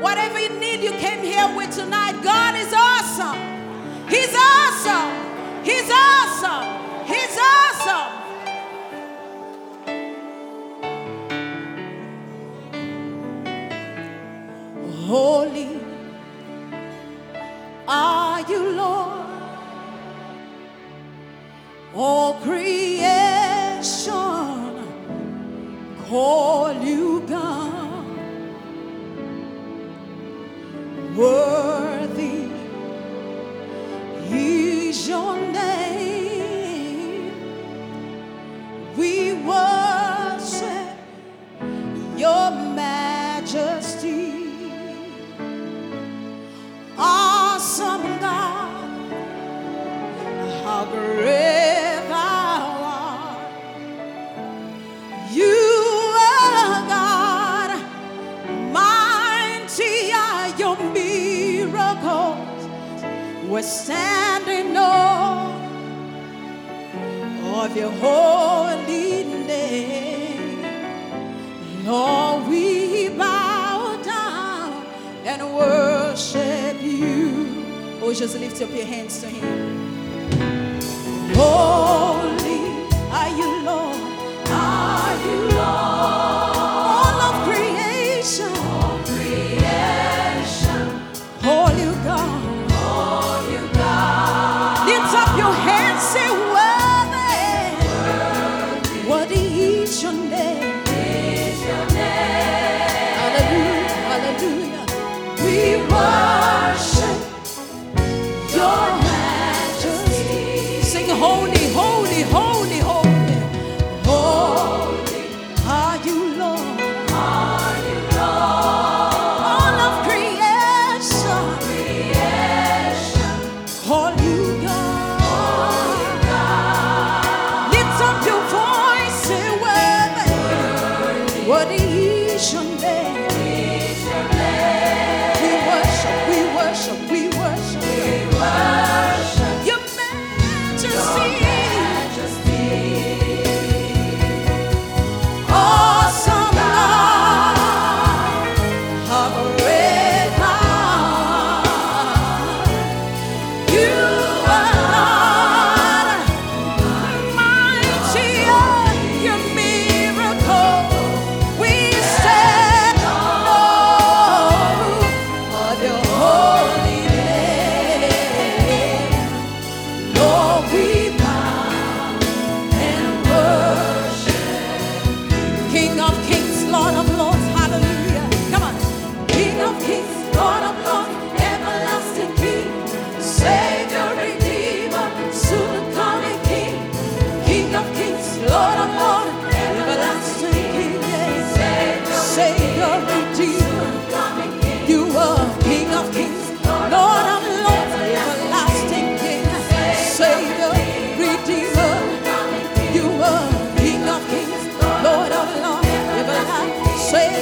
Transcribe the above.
Whatever you need, you came here with tonight. God is awesome. He's awesome. He's awesome. He's awesome. Holy are you, Lord. All creation call We're standing on of your holy name. Lord, we bow down and worship you. Oh, just lift up your hands to him. Holy is sé.